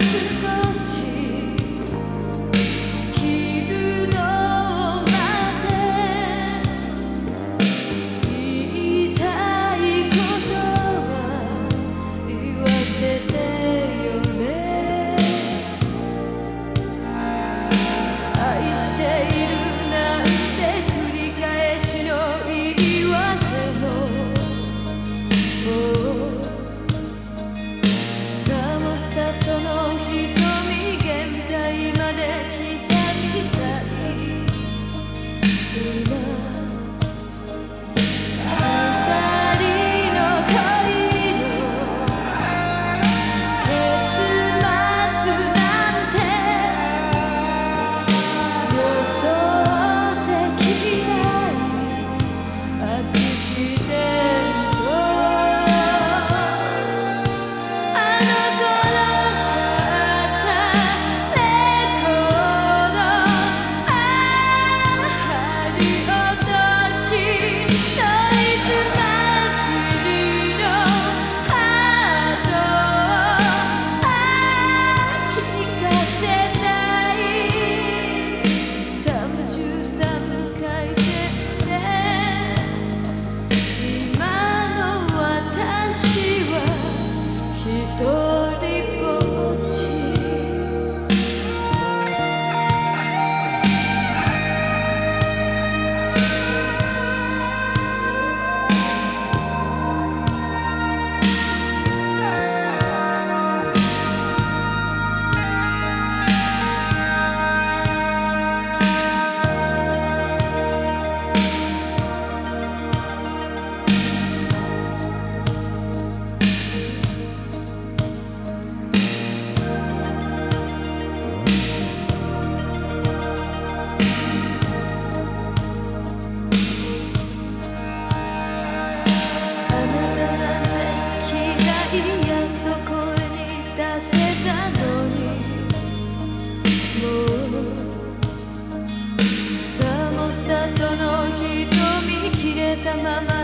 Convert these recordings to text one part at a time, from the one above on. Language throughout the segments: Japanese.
to「さモスタートの瞳切れたまま」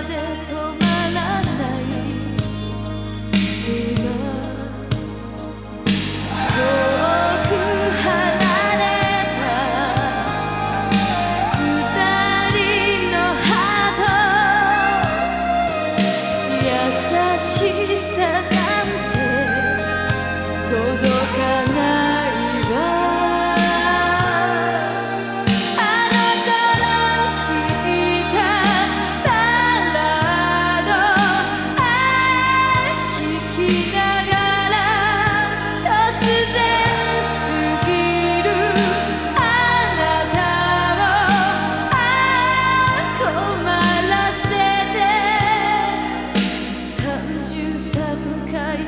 回